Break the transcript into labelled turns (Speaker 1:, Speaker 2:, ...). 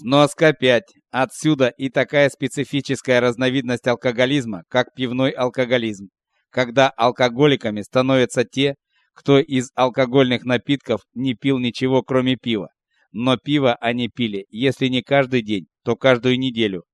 Speaker 1: Сноска 5. Отсюда и такая специфическая разновидность алкоголизма, как пивной алкоголизм, когда алкоголиками становятся те, кто из алкогольных напитков не пил ничего, кроме пива. Но пиво они пили, если не каждый день, то каждую неделю,